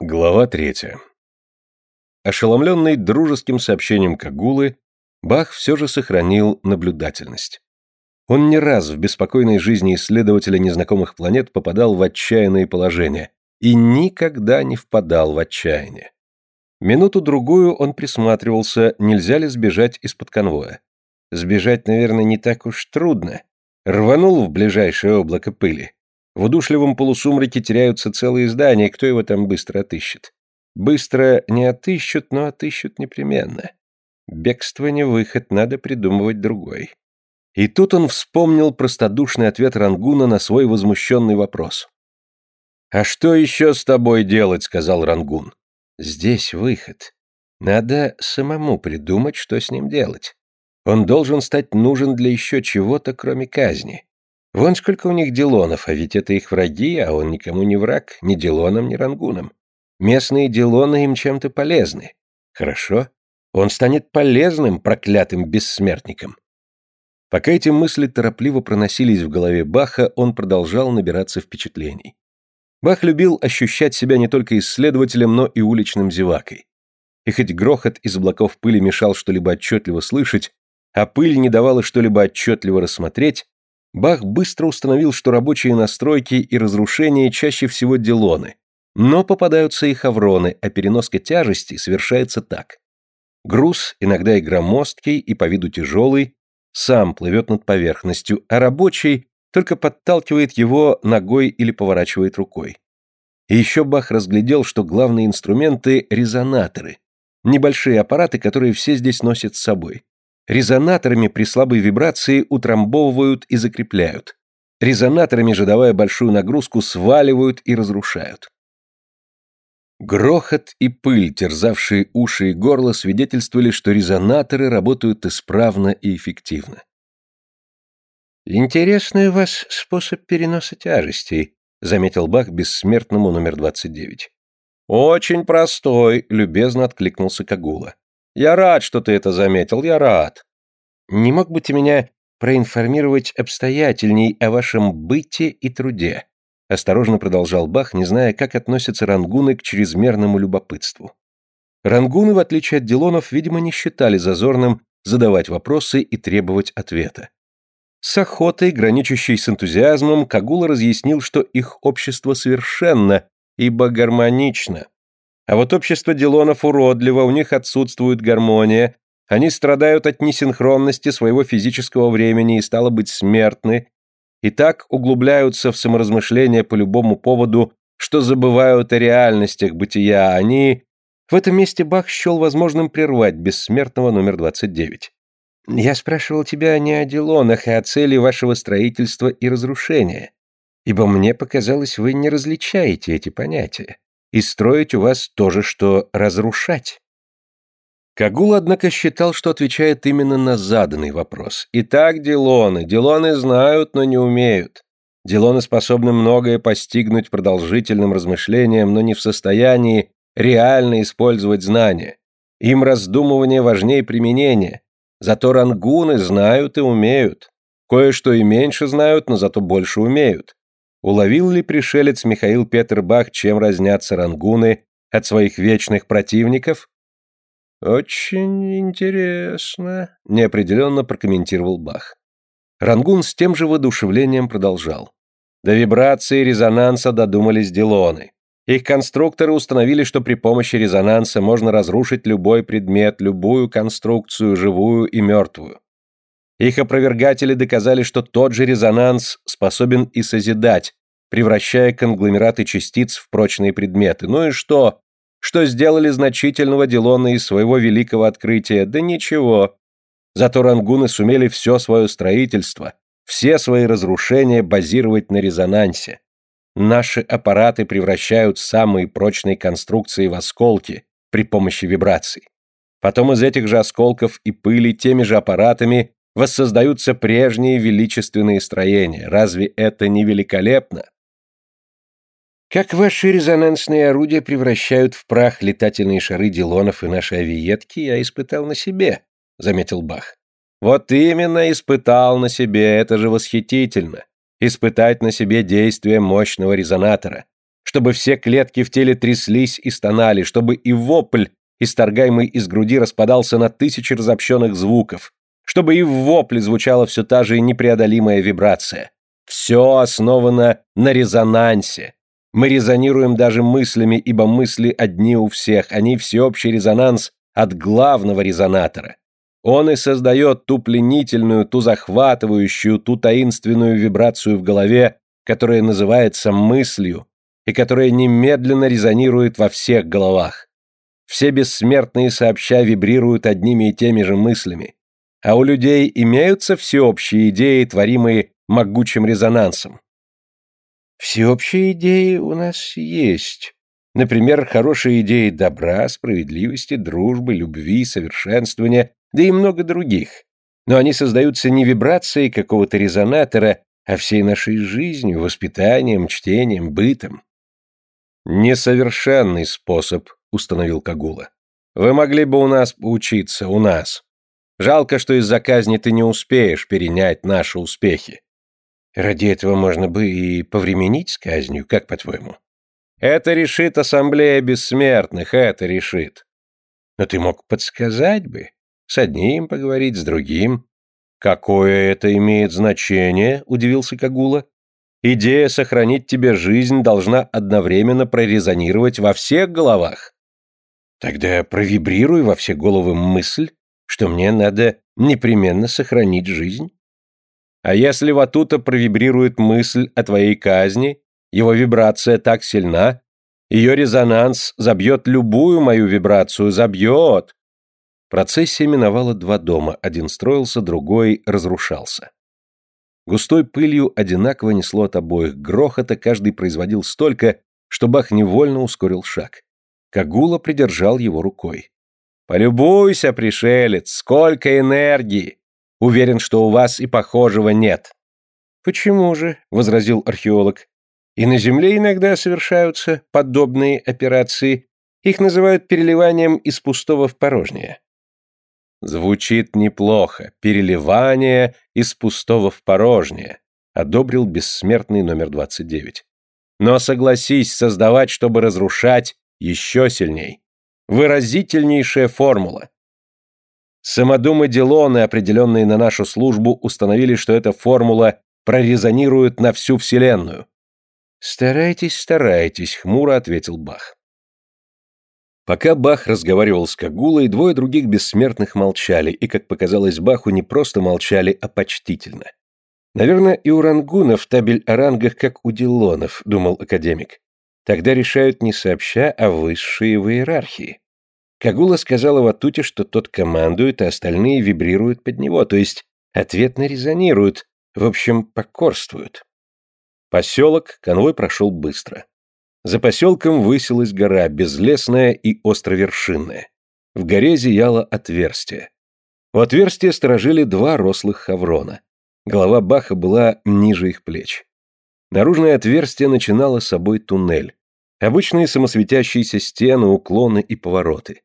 Глава третья. Ошеломленный дружеским сообщением Кагулы, Бах все же сохранил наблюдательность. Он не раз в беспокойной жизни исследователя незнакомых планет попадал в отчаянные положения и никогда не впадал в отчаяние. Минуту-другую он присматривался, нельзя ли сбежать из-под конвоя. Сбежать, наверное, не так уж трудно. Рванул в ближайшее облако пыли. В удушливом полусумраке теряются целые здания, кто его там быстро отыщет? Быстро не отыщут, но отыщут непременно. Бегство не выход, надо придумывать другой. И тут он вспомнил простодушный ответ Рангуна на свой возмущенный вопрос. «А что еще с тобой делать?» — сказал Рангун. «Здесь выход. Надо самому придумать, что с ним делать. Он должен стать нужен для еще чего-то, кроме казни. Вон сколько у них Дилонов, а ведь это их враги, а он никому не враг, ни Дилоном, ни Рангуном. Местные Дилоны им чем-то полезны. Хорошо. Он станет полезным, проклятым бессмертником. Пока эти мысли торопливо проносились в голове Баха, он продолжал набираться впечатлений. Бах любил ощущать себя не только исследователем, но и уличным зевакой. И хоть грохот из облаков пыли мешал что-либо отчетливо слышать, а пыль не давала что-либо отчетливо рассмотреть, Бах быстро установил, что рабочие настройки и разрушения чаще всего делоны, но попадаются и хавроны, а переноска тяжести совершается так. Груз, иногда и громоздкий, и по виду тяжелый, сам плывет над поверхностью, а рабочий только подталкивает его ногой или поворачивает рукой. И еще Бах разглядел, что главные инструменты – резонаторы, небольшие аппараты, которые все здесь носят с собой. Резонаторами при слабой вибрации утрамбовывают и закрепляют. Резонаторами же, давая большую нагрузку, сваливают и разрушают. Грохот и пыль, терзавшие уши и горло, свидетельствовали, что резонаторы работают исправно и эффективно. «Интересный у вас способ переноса тяжестей», — заметил Бах бессмертному номер 29. «Очень простой», — любезно откликнулся Кагула. Я рад, что ты это заметил, я рад. Не мог бы ты меня проинформировать обстоятельней о вашем быте и труде? Осторожно продолжал Бах, не зная, как относятся рангуны к чрезмерному любопытству. Рангуны, в отличие от Дилонов, видимо, не считали зазорным задавать вопросы и требовать ответа. С охотой, граничащей с энтузиазмом, Кагула разъяснил, что их общество совершенно, ибо гармонично, а вот общество Дилонов уродливо, у них отсутствует гармония, они страдают от несинхронности своего физического времени и, стало быть, смертны, и так углубляются в саморазмышления по любому поводу, что забывают о реальностях бытия, они... В этом месте Бах счел возможным прервать бессмертного номер 29. «Я спрашивал тебя не о Дилонах, а о цели вашего строительства и разрушения, ибо мне показалось, вы не различаете эти понятия и строить у вас то же, что разрушать. Кагул, однако, считал, что отвечает именно на заданный вопрос. Итак, Дилоны. Дилоны знают, но не умеют. Дилоны способны многое постигнуть продолжительным размышлением, но не в состоянии реально использовать знания. Им раздумывание важнее применения. Зато рангуны знают и умеют. Кое-что и меньше знают, но зато больше умеют. Уловил ли пришелец Михаил Петр Бах, чем разнятся рангуны от своих вечных противников? «Очень интересно», — неопределенно прокомментировал Бах. Рангун с тем же воодушевлением продолжал. До вибрации резонанса додумались Дилоны. Их конструкторы установили, что при помощи резонанса можно разрушить любой предмет, любую конструкцию, живую и мертвую. Их опровергатели доказали, что тот же резонанс способен и созидать, превращая конгломераты частиц в прочные предметы. Ну и что? Что сделали значительного Дилона из своего великого открытия? Да ничего. Зато рангуны сумели все свое строительство, все свои разрушения базировать на резонансе. Наши аппараты превращают самые прочные конструкции в осколки при помощи вибраций. Потом из этих же осколков и пыли теми же аппаратами воссоздаются прежние величественные строения. Разве это не великолепно? Как ваши резонансные орудия превращают в прах летательные шары Дилонов и наши авиетки, я испытал на себе, заметил Бах. Вот именно испытал на себе, это же восхитительно. Испытать на себе действие мощного резонатора. чтобы все клетки в теле тряслись и стонали, чтобы и вопль, исторгаемый из груди, распадался на тысячи разобщенных звуков, чтобы и в вопле звучала все та же непреодолимая вибрация. Все основано на резонансе. Мы резонируем даже мыслями, ибо мысли одни у всех, они всеобщий резонанс от главного резонатора. Он и создает ту пленительную, ту захватывающую, ту таинственную вибрацию в голове, которая называется мыслью, и которая немедленно резонирует во всех головах. Все бессмертные сообща вибрируют одними и теми же мыслями, а у людей имеются всеобщие идеи, творимые могучим резонансом. Всеобщие идеи у нас есть. Например, хорошие идеи добра, справедливости, дружбы, любви, совершенствования, да и много других. Но они создаются не вибрацией какого-то резонатора, а всей нашей жизнью, воспитанием, чтением, бытом. «Несовершенный способ», — установил Кагула. «Вы могли бы у нас поучиться, у нас. Жалко, что из-за казни ты не успеешь перенять наши успехи». «Ради этого можно бы и повременить с казнью, как по-твоему?» «Это решит ассамблея бессмертных, это решит». «Но ты мог подсказать бы, с одним поговорить, с другим». «Какое это имеет значение?» – удивился Кагула. Идея сохранить тебе жизнь должна одновременно прорезонировать во всех головах. Тогда провибрируй во все головы мысль, что мне надо непременно сохранить жизнь. А если Ватута провибрирует мысль о твоей казни, его вибрация так сильна, ее резонанс забьет любую мою вибрацию, забьет. Процессия миновала два дома, один строился, другой разрушался. Густой пылью одинаково несло от обоих, грохота каждый производил столько, что Бах невольно ускорил шаг. Кагула придержал его рукой. «Полюбуйся, пришелец, сколько энергии! Уверен, что у вас и похожего нет». «Почему же?» — возразил археолог. «И на Земле иногда совершаются подобные операции. Их называют переливанием из пустого в порожнее. Звучит неплохо. Переливание из пустого в порожнее. Одобрил бессмертный номер 29. Но согласись, создавать, чтобы разрушать, еще сильней. Выразительнейшая формула. Самодумы Дилоны, определенные на нашу службу, установили, что эта формула прорезонирует на всю Вселенную. «Старайтесь, старайтесь», — хмуро ответил Бах. Пока Бах разговаривал с Кагулой, двое других бессмертных молчали, и, как показалось Баху, не просто молчали, а почтительно. «Наверное, и у рангунов табель о рангах, как у дилонов», — думал академик. «Тогда решают не сообща, а высшие в иерархии». Кагула сказала Ватуте, что тот командует, а остальные вибрируют под него, то есть ответно резонируют, в общем, покорствуют. Поселок конвой прошел быстро. За поселком высилась гора, безлесная и островершинная. В горе зияло отверстие. У отверстия сторожили два рослых хаврона. Голова Баха была ниже их плеч. Наружное отверстие начинало собой туннель. Обычные самосветящиеся стены, уклоны и повороты.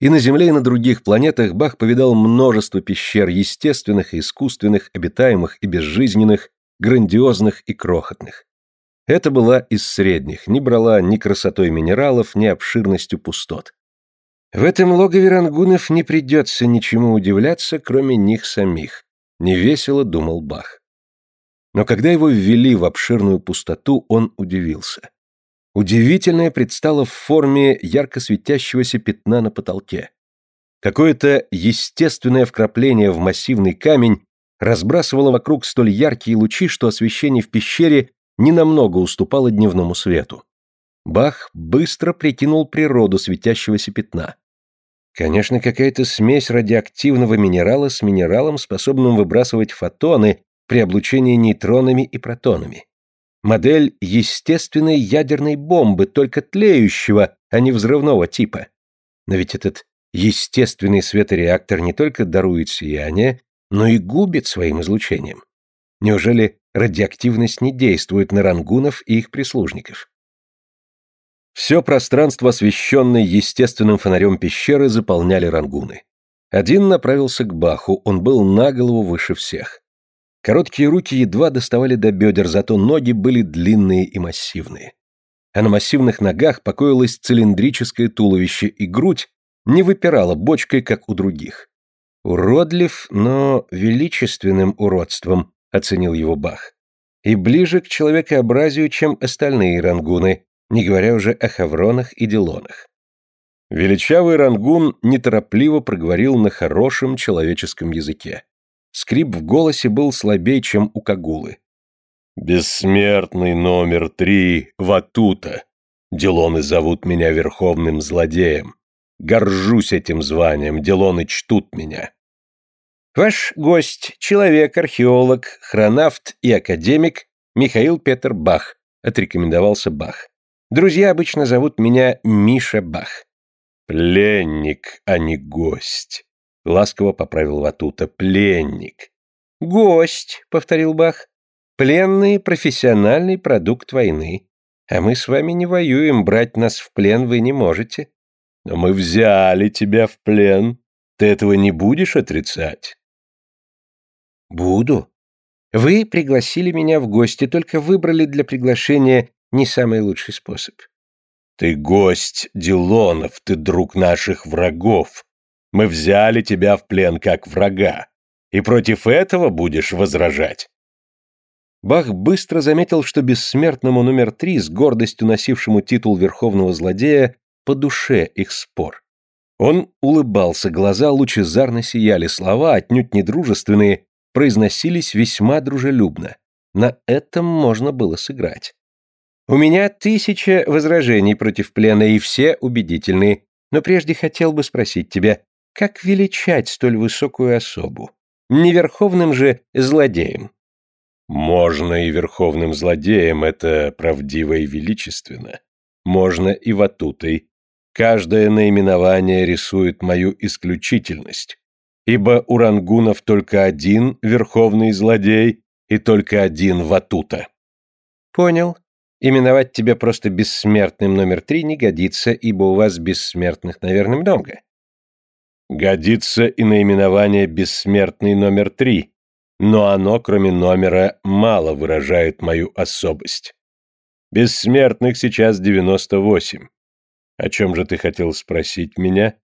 И на Земле, и на других планетах Бах повидал множество пещер, естественных и искусственных, обитаемых и безжизненных, грандиозных и крохотных. Это была из средних, не брала ни красотой минералов, ни обширностью пустот. В этом логове рангунов не придется ничему удивляться, кроме них самих, невесело думал Бах. Но когда его ввели в обширную пустоту, он удивился. Удивительное предстало в форме ярко светящегося пятна на потолке. Какое-то естественное вкрапление в массивный камень разбрасывало вокруг столь яркие лучи, что освещение в пещере ненамного уступала дневному свету. Бах быстро прикинул природу светящегося пятна. Конечно, какая-то смесь радиоактивного минерала с минералом, способным выбрасывать фотоны при облучении нейтронами и протонами. Модель естественной ядерной бомбы, только тлеющего, а не взрывного типа. Но ведь этот естественный светореактор не только дарует сияние, но и губит своим излучением. Неужели радиоактивность не действует на рангунов и их прислужников? Все пространство, освещенное естественным фонарем пещеры, заполняли рангуны. Один направился к Баху, он был на голову выше всех. Короткие руки едва доставали до бедер, зато ноги были длинные и массивные. а на массивных ногах покоилось цилиндрическое туловище и грудь не выпирала бочкой, как у других. «Уродлив, но величественным уродством», — оценил его Бах. «И ближе к человекообразию, чем остальные рангуны, не говоря уже о хавронах и делонах». Величавый рангун неторопливо проговорил на хорошем человеческом языке. Скрип в голосе был слабее, чем у Кагулы. «Бессмертный номер три, Ватута. Делоны зовут меня верховным злодеем. Горжусь этим званием, Делоны чтут меня». «Ваш гость, человек, археолог, хронавт и академик Михаил Петр Бах», отрекомендовался Бах. «Друзья обычно зовут меня Миша Бах». «Пленник, а не гость», — ласково поправил Ватута. «Пленник». «Гость», — повторил Бах. «Пленный — профессиональный продукт войны. А мы с вами не воюем, брать нас в плен вы не можете». «Но мы взяли тебя в плен. Ты этого не будешь отрицать?» «Буду. Вы пригласили меня в гости, только выбрали для приглашения не самый лучший способ. Ты гость Дилонов, ты друг наших врагов. Мы взяли тебя в плен как врага. И против этого будешь возражать. Бах быстро заметил, что бессмертному номер три, с гордостью носившему титул верховного злодея, по душе их спор. Он улыбался, глаза лучезарно сияли, слова, отнюдь недружественные, произносились весьма дружелюбно. На этом можно было сыграть. У меня тысяча возражений против плена, и все убедительные. Но прежде хотел бы спросить тебя, как величать столь высокую особу? Не верховным же злодеем. Можно и верховным злодеем, это правдиво и величественно. Можно и ватутой. Каждое наименование рисует мою исключительность. Ибо у рангунов только один верховный злодей и только один ватута. Понял. Именовать тебя просто бессмертным номер три не годится, ибо у вас бессмертных, наверное, много. Годится и наименование бессмертный номер три, но оно, кроме номера, мало выражает мою особость. Бессмертных сейчас девяносто восемь. О чем же ты хотел спросить меня?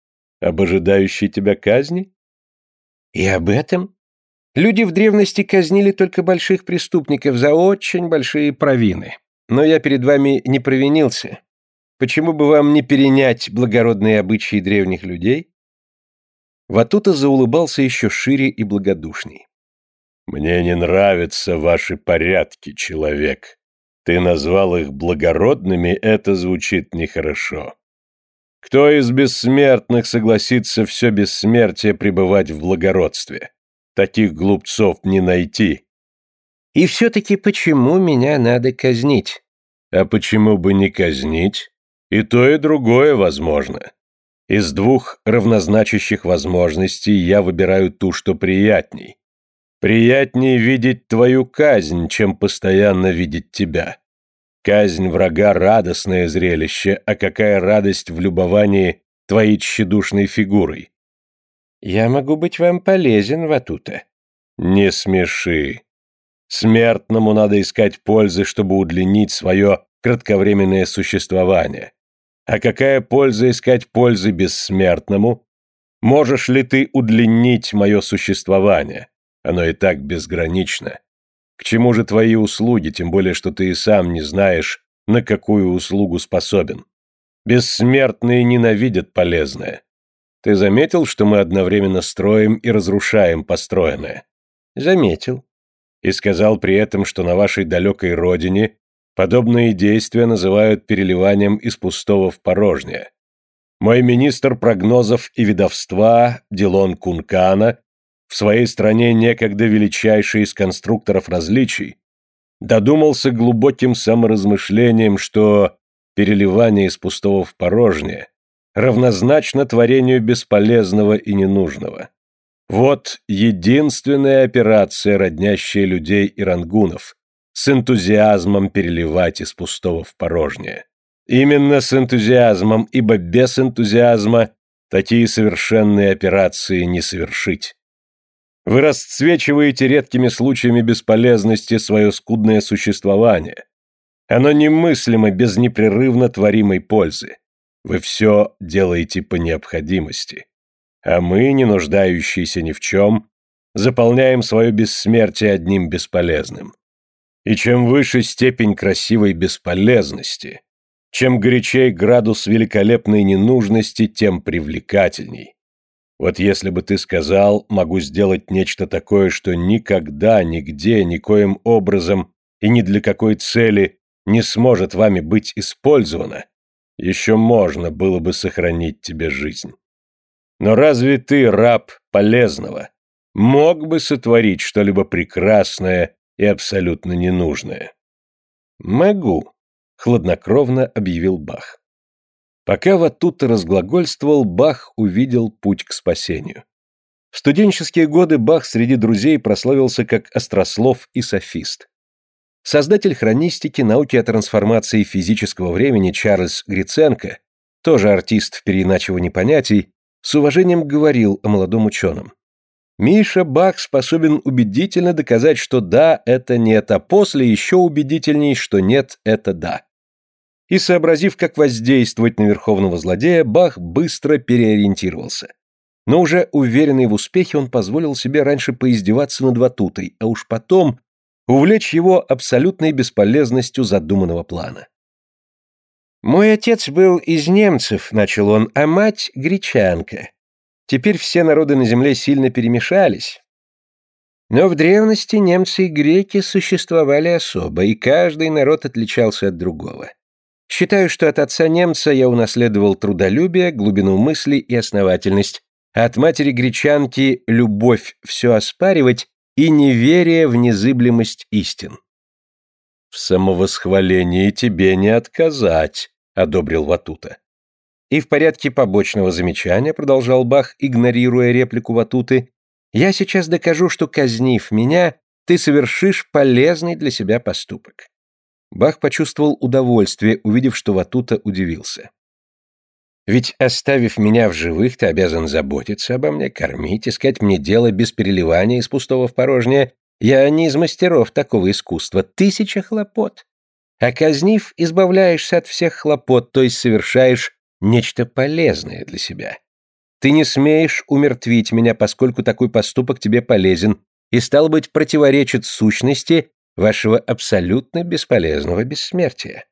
Об ожидающей тебя казни? И об этом? Люди в древности казнили только больших преступников за очень большие провины. Но я перед вами не провинился. Почему бы вам не перенять благородные обычаи древних людей?» Ватута заулыбался еще шире и благодушней. «Мне не нравятся ваши порядки, человек. Ты назвал их благородными, это звучит нехорошо. Кто из бессмертных согласится все бессмертие пребывать в благородстве? Таких глупцов не найти. И все-таки почему меня надо казнить? А почему бы не казнить? И то, и другое возможно. Из двух равнозначащих возможностей я выбираю ту, что приятней. Приятнее видеть твою казнь, чем постоянно видеть тебя. Казнь врага — радостное зрелище, а какая радость в любовании твоей тщедушной фигурой. Я могу быть вам полезен, Ватута. Не смеши. Смертному надо искать пользы, чтобы удлинить свое кратковременное существование. А какая польза искать пользы бессмертному? Можешь ли ты удлинить мое существование? Оно и так безгранично. К чему же твои услуги, тем более, что ты и сам не знаешь, на какую услугу способен? Бессмертные ненавидят полезное. Ты заметил, что мы одновременно строим и разрушаем построенное? Заметил и сказал при этом, что на вашей далекой родине подобные действия называют переливанием из пустого в порожнее. Мой министр прогнозов и ведовства Дилон Кункана, в своей стране некогда величайший из конструкторов различий, додумался глубоким саморазмышлением, что переливание из пустого в порожнее равнозначно творению бесполезного и ненужного. Вот единственная операция, роднящая людей и рангунов, с энтузиазмом переливать из пустого в порожнее. Именно с энтузиазмом, ибо без энтузиазма такие совершенные операции не совершить. Вы расцвечиваете редкими случаями бесполезности свое скудное существование, Оно немыслимо без непрерывно творимой пользы. Вы все делаете по необходимости. А мы, не нуждающиеся ни в чем, заполняем свое бессмертие одним бесполезным. И чем выше степень красивой бесполезности, чем горячей градус великолепной ненужности, тем привлекательней. Вот если бы ты сказал, могу сделать нечто такое, что никогда, нигде, никоим образом и ни для какой цели не сможет вами быть использовано, еще можно было бы сохранить тебе жизнь. Но разве ты, раб полезного, мог бы сотворить что-либо прекрасное и абсолютно ненужное? Могу, хладнокровно объявил Бах. Пока Ватута разглагольствовал, Бах увидел путь к спасению. В студенческие годы Бах среди друзей прославился как острослов и софист. Создатель хронистики науки о трансформации физического времени Чарльз Гриценко, тоже артист в переиначивании понятий, с уважением говорил о молодом ученом. Миша Бах способен убедительно доказать, что да, это нет, а после еще убедительней, что нет, это да. И сообразив, как воздействовать на верховного злодея, Бах быстро переориентировался. Но уже уверенный в успехе, он позволил себе раньше поиздеваться над Ватутой, а уж потом увлечь его абсолютной бесполезностью задуманного плана. «Мой отец был из немцев», — начал он, — «а мать — гречанка. Теперь все народы на земле сильно перемешались. Но в древности немцы и греки существовали особо, и каждый народ отличался от другого. Считаю, что от отца немца я унаследовал трудолюбие, глубину мысли и основательность, а от матери гречанки — любовь все оспаривать и неверие в незыблемость истин. «В самовосхвалении тебе не отказать», — одобрил Ватута. И в порядке побочного замечания, продолжал Бах, игнорируя реплику Ватуты, я сейчас докажу, что, казнив меня, ты совершишь полезный для себя поступок. Бах почувствовал удовольствие, увидев, что Ватута удивился. Ведь, оставив меня в живых, ты обязан заботиться обо мне, кормить, искать мне дело без переливания из пустого в порожнее. Я не из мастеров такого искусства. Тысяча хлопот. А казнив, избавляешься от всех хлопот, то есть совершаешь нечто полезное для себя. Ты не смеешь умертвить меня, поскольку такой поступок тебе полезен и, стал быть, противоречит сущности вашего абсолютно бесполезного бессмертия.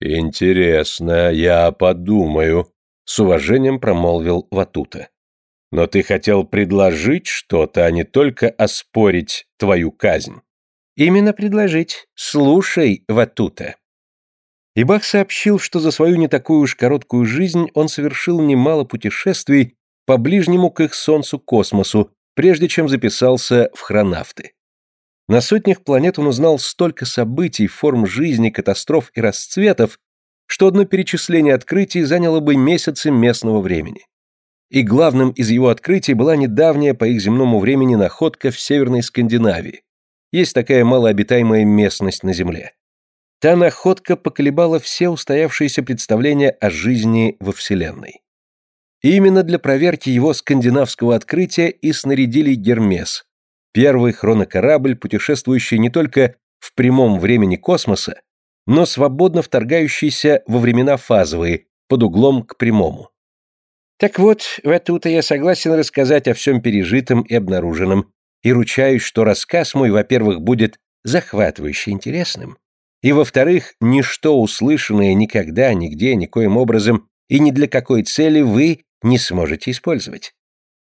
«Интересно, я подумаю», — с уважением промолвил Ватута. «Но ты хотел предложить что-то, а не только оспорить твою казнь». «Именно предложить. Слушай, Ватута». И Бах сообщил, что за свою не такую уж короткую жизнь он совершил немало путешествий по ближнему к их Солнцу космосу, прежде чем записался в хронавты. На сотнях планет он узнал столько событий, форм жизни, катастроф и расцветов, что одно перечисление открытий заняло бы месяцы местного времени. И главным из его открытий была недавняя по их земному времени находка в Северной Скандинавии. Есть такая малообитаемая местность на Земле. Та находка поколебала все устоявшиеся представления о жизни во Вселенной. Именно для проверки его скандинавского открытия и снарядили Гермес, первый хронокорабль, путешествующий не только в прямом времени космоса, но свободно вторгающийся во времена фазовые, под углом к прямому. Так вот, в эту-то я согласен рассказать о всем пережитом и обнаруженном, и ручаюсь, что рассказ мой, во-первых, будет захватывающе интересным, и, во-вторых, ничто услышанное никогда, нигде, никоим образом и ни для какой цели вы не сможете использовать.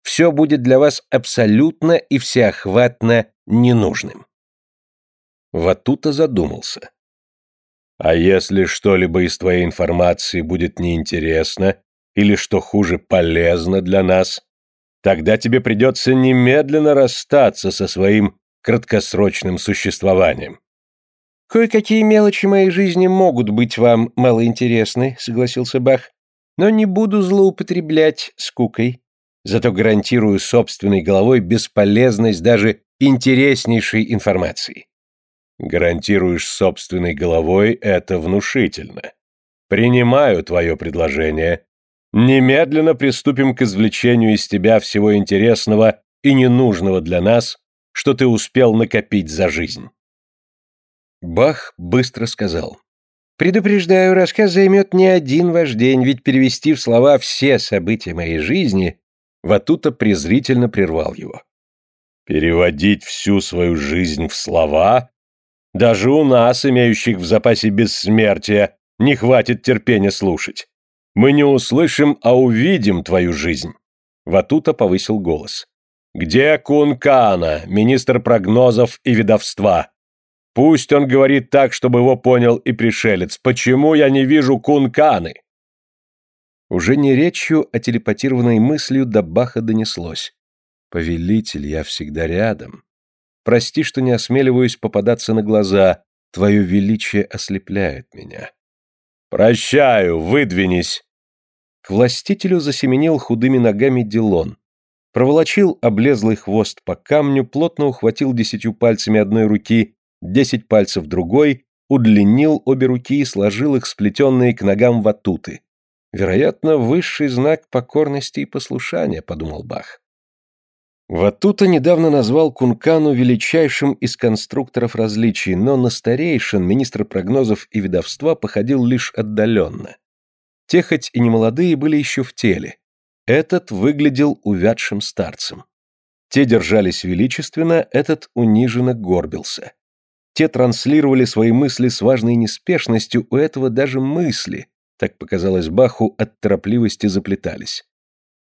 Все будет для вас абсолютно и всеохватно ненужным. Ватута задумался. А если что-либо из твоей информации будет неинтересно или, что хуже, полезно для нас, тогда тебе придется немедленно расстаться со своим краткосрочным существованием. «Кое-какие мелочи моей жизни могут быть вам малоинтересны», — согласился Бах, «но не буду злоупотреблять скукой. Зато гарантирую собственной головой бесполезность даже интереснейшей информации». «Гарантируешь собственной головой, это внушительно. Принимаю твое предложение. Немедленно приступим к извлечению из тебя всего интересного и ненужного для нас, что ты успел накопить за жизнь». Бах быстро сказал. «Предупреждаю, рассказ займет не один ваш день, ведь перевести в слова все события моей жизни...» Ватута презрительно прервал его. «Переводить всю свою жизнь в слова? Даже у нас, имеющих в запасе бессмертия, не хватит терпения слушать. Мы не услышим, а увидим твою жизнь!» Ватута повысил голос. «Где Кункана, министр прогнозов и ведовства? Пусть он говорит так, чтобы его понял и пришелец. Почему я не вижу Кунканы?» Уже не речью, а телепатированной мыслью до Баха донеслось. «Повелитель, я всегда рядом. Прости, что не осмеливаюсь попадаться на глаза. Твое величие ослепляет меня». «Прощаю, выдвинись!» К властителю засеменил худыми ногами Дилон. Проволочил облезлый хвост по камню, плотно ухватил десятью пальцами одной руки, десять пальцев другой, удлинил обе руки и сложил их сплетенные к ногам ватуты. Вероятно, высший знак покорности и послушания, подумал Бах. Ватута недавно назвал Кункану величайшим из конструкторов различий, но на старейшин министр прогнозов и ведовства походил лишь отдаленно. Те хоть и немолодые были еще в теле. Этот выглядел увядшим старцем. Те держались величественно, этот униженно горбился. Те транслировали свои мысли с важной неспешностью, у этого даже мысли, так показалось Баху, от торопливости заплетались.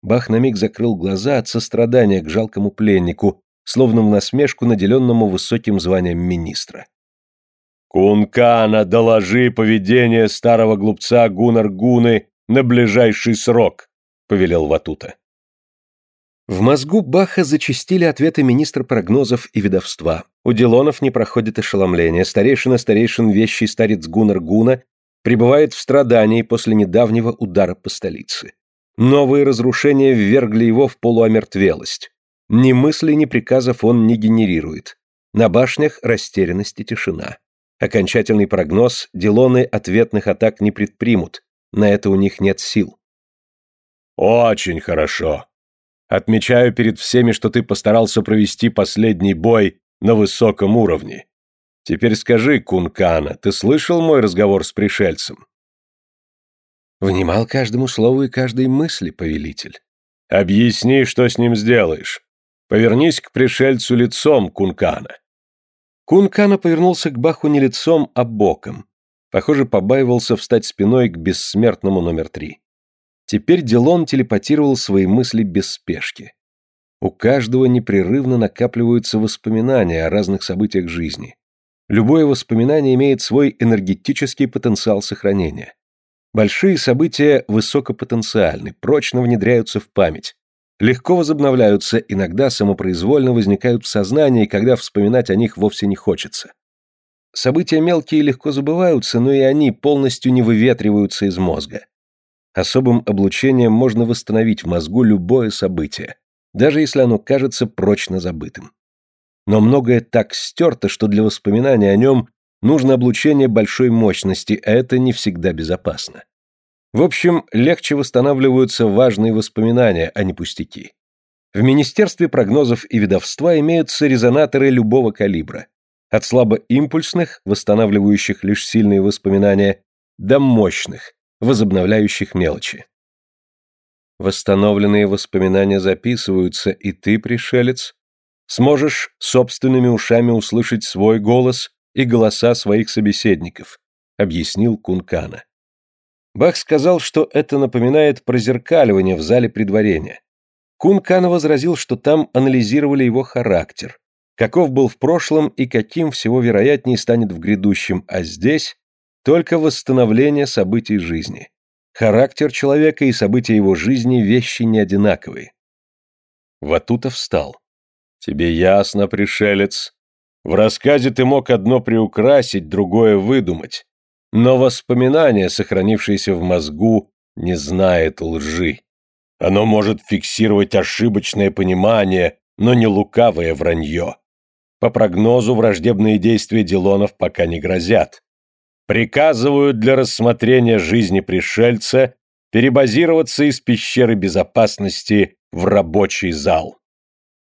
Бах на миг закрыл глаза от сострадания к жалкому пленнику, словно в насмешку наделенному высоким званием министра. «Кункана, доложи поведение старого глупца Гунар-Гуны на ближайший срок», — повелел Ватута. В мозгу Баха зачастили ответы министра прогнозов и ведовства. У Дилонов не проходит ошеломление, старейшина старейшин вещий старец Гунар-Гуна пребывает в страдании после недавнего удара по столице. Новые разрушения ввергли его в полуомертвелость. Ни мысли, ни приказов он не генерирует. На башнях растерянность и тишина. Окончательный прогноз – Дилоны ответных атак не предпримут. На это у них нет сил. «Очень хорошо. Отмечаю перед всеми, что ты постарался провести последний бой на высоком уровне. Теперь скажи, Кункана, ты слышал мой разговор с пришельцем? Внимал каждому слову и каждой мысли, повелитель. Объясни, что с ним сделаешь. Повернись к пришельцу лицом, Кункана. Кункана повернулся к Баху не лицом, а боком. Похоже, побаивался встать спиной к бессмертному номер три. Теперь Дилон телепатировал свои мысли без спешки. У каждого непрерывно накапливаются воспоминания о разных событиях жизни. Любое воспоминание имеет свой энергетический потенциал сохранения. Большие события высокопотенциальны, прочно внедряются в память, легко возобновляются, иногда самопроизвольно возникают в сознании, когда вспоминать о них вовсе не хочется. События мелкие легко забываются, но и они полностью не выветриваются из мозга. Особым облучением можно восстановить в мозгу любое событие, даже если оно кажется прочно забытым но многое так стерто, что для воспоминания о нем нужно облучение большой мощности, а это не всегда безопасно. В общем, легче восстанавливаются важные воспоминания, а не пустяки. В Министерстве прогнозов и ведовства имеются резонаторы любого калибра, от слабоимпульсных, восстанавливающих лишь сильные воспоминания, до мощных, возобновляющих мелочи. Восстановленные воспоминания записываются, и ты, пришелец, Сможешь собственными ушами услышать свой голос и голоса своих собеседников, объяснил Кункана. Бах сказал, что это напоминает прозеркаливание в зале предварения. Кункана возразил, что там анализировали его характер, каков был в прошлом и каким всего вероятнее станет в грядущем, а здесь только восстановление событий жизни. Характер человека и события его жизни вещи не одинаковые. Ватута встал. Тебе ясно, пришелец. В рассказе ты мог одно приукрасить, другое выдумать. Но воспоминание, сохранившееся в мозгу, не знает лжи. Оно может фиксировать ошибочное понимание, но не лукавое вранье. По прогнозу враждебные действия Дилонов пока не грозят. Приказывают для рассмотрения жизни пришельца перебазироваться из пещеры безопасности в рабочий зал.